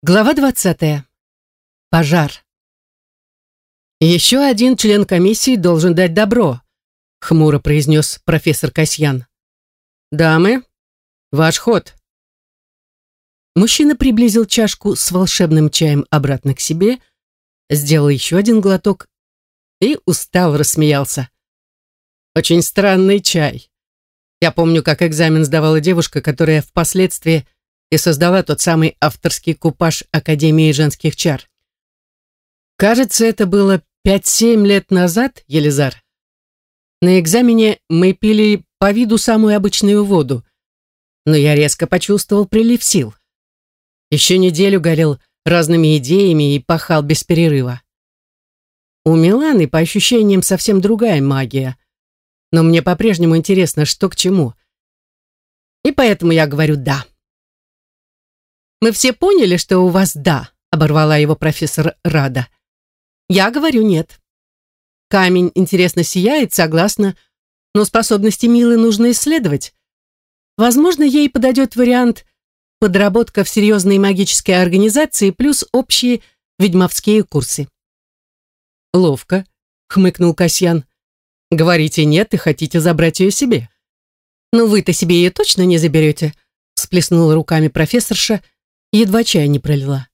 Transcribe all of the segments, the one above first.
Глава 20. Пожар. «Еще один член комиссии должен дать добро», — хмуро произнес профессор Касьян. «Дамы, ваш ход». Мужчина приблизил чашку с волшебным чаем обратно к себе, сделал еще один глоток и устало рассмеялся. «Очень странный чай. Я помню, как экзамен сдавала девушка, которая впоследствии и создала тот самый авторский купаж Академии женских чар. Кажется, это было 5-7 лет назад, Елизар. На экзамене мы пили по виду самую обычную воду, но я резко почувствовал прилив сил. Еще неделю горел разными идеями и пахал без перерыва. У Миланы, по ощущениям, совсем другая магия, но мне по-прежнему интересно, что к чему. И поэтому я говорю «да». «Мы все поняли, что у вас «да», — оборвала его профессор Рада. «Я говорю «нет». Камень интересно сияет, согласна, но способности Милы нужно исследовать. Возможно, ей подойдет вариант подработка в серьезной магической организации плюс общие ведьмовские курсы. «Ловко», — хмыкнул Касьян. «Говорите нет и хотите забрать ее себе». «Ну вы-то себе ее точно не заберете», — всплеснула руками профессорша, — едва чай не пролила.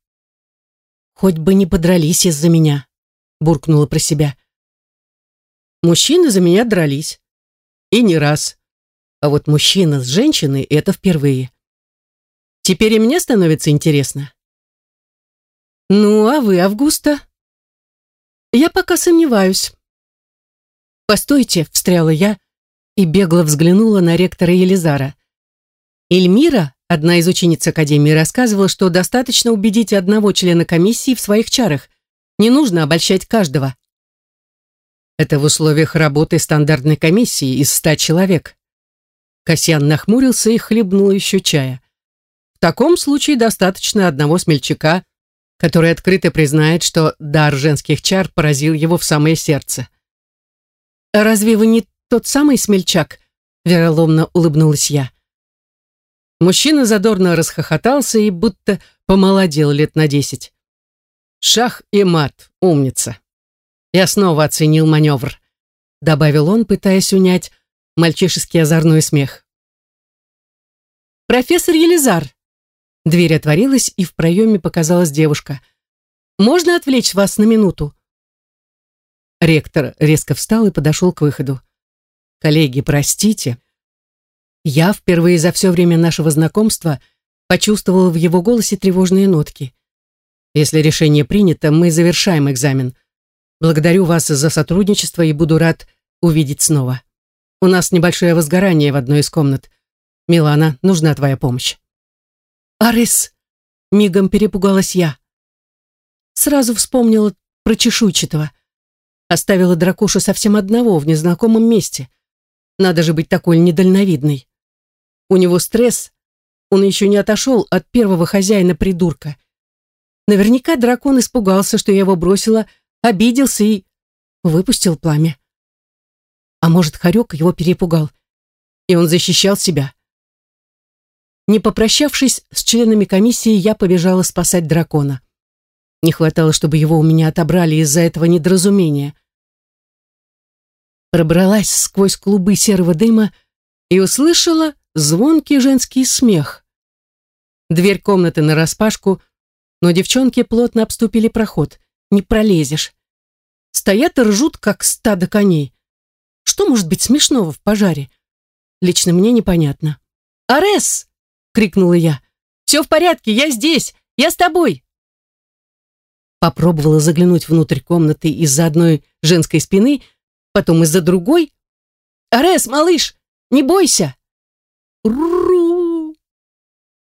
«Хоть бы не подрались из-за меня», — буркнула про себя. Мужчины за меня дрались. И не раз. А вот мужчина с женщиной — это впервые. Теперь и мне становится интересно. Ну, а вы, Августа? Я пока сомневаюсь. Постойте, встряла я и бегло взглянула на ректора Елизара. Эльмира Одна из учениц Академии рассказывала, что достаточно убедить одного члена комиссии в своих чарах. Не нужно обольщать каждого. Это в условиях работы стандартной комиссии из ста человек. Касьян нахмурился и хлебнул еще чая. В таком случае достаточно одного смельчака, который открыто признает, что дар женских чар поразил его в самое сердце. «Разве вы не тот самый смельчак?» — вероломно улыбнулась я. Мужчина задорно расхохотался и будто помолодел лет на десять. «Шах и мат, умница!» Я снова оценил маневр, добавил он, пытаясь унять мальчишеский озорной смех. «Профессор Елизар!» Дверь отворилась, и в проеме показалась девушка. «Можно отвлечь вас на минуту?» Ректор резко встал и подошел к выходу. «Коллеги, простите, я впервые за все время нашего знакомства почувствовала в его голосе тревожные нотки. Если решение принято, мы завершаем экзамен. Благодарю вас за сотрудничество и буду рад увидеть снова. У нас небольшое возгорание в одной из комнат. Милана, нужна твоя помощь. Арис, мигом перепугалась я. Сразу вспомнила про чешуйчатого. Оставила дракошу совсем одного в незнакомом месте. Надо же быть такой недальновидной. У него стресс, он еще не отошел от первого хозяина-придурка. Наверняка дракон испугался, что я его бросила, обиделся и выпустил пламя. А может, Харек его перепугал, и он защищал себя. Не попрощавшись с членами комиссии, я побежала спасать дракона. Не хватало, чтобы его у меня отобрали из-за этого недоразумения. Пробралась сквозь клубы серого дыма и услышала звонкий женский смех. Дверь комнаты нараспашку, но девчонки плотно обступили проход. Не пролезешь. Стоят и ржут, как стадо коней. Что может быть смешного в пожаре? Лично мне непонятно. «Арес!» — крикнула я. «Все в порядке, я здесь, я с тобой!» Попробовала заглянуть внутрь комнаты из-за одной женской спины, потом из-за другой. «Арес, малыш, не бойся!» «Ру!»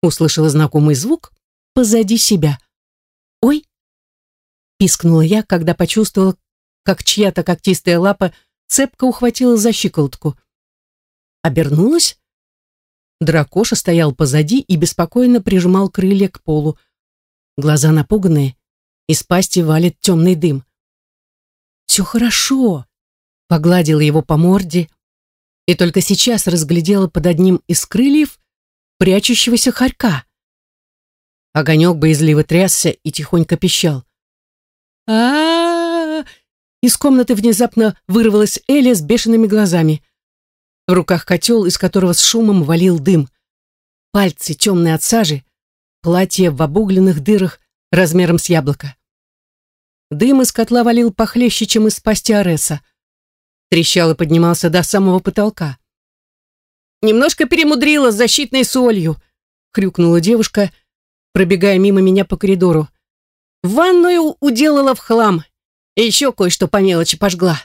Услышала знакомый звук позади себя. «Ой!» Пискнула я, когда почувствовала, как чья-то когтистая лапа цепко ухватила за щиколотку. Обернулась. Дракоша стоял позади и беспокойно прижимал крылья к полу. Глаза напуганные, из пасти валит темный дым. «Все хорошо!» Погладила его по морде, и только сейчас разглядела под одним из крыльев прячущегося хорька. Огонек боязливо трясся и тихонько пищал. а, Из комнаты внезапно вырвалась Эля с бешеными глазами. В руках котел, из которого с шумом валил дым. Пальцы темные от сажи, платье в обугленных дырах размером с яблоко. Дым из котла валил похлеще, чем из пасти Ареса. Трещал и поднимался до самого потолка. «Немножко перемудрила с защитной солью», — хрюкнула девушка, пробегая мимо меня по коридору. «Ванную уделала в хлам, и еще кое-что по мелочи пожгла».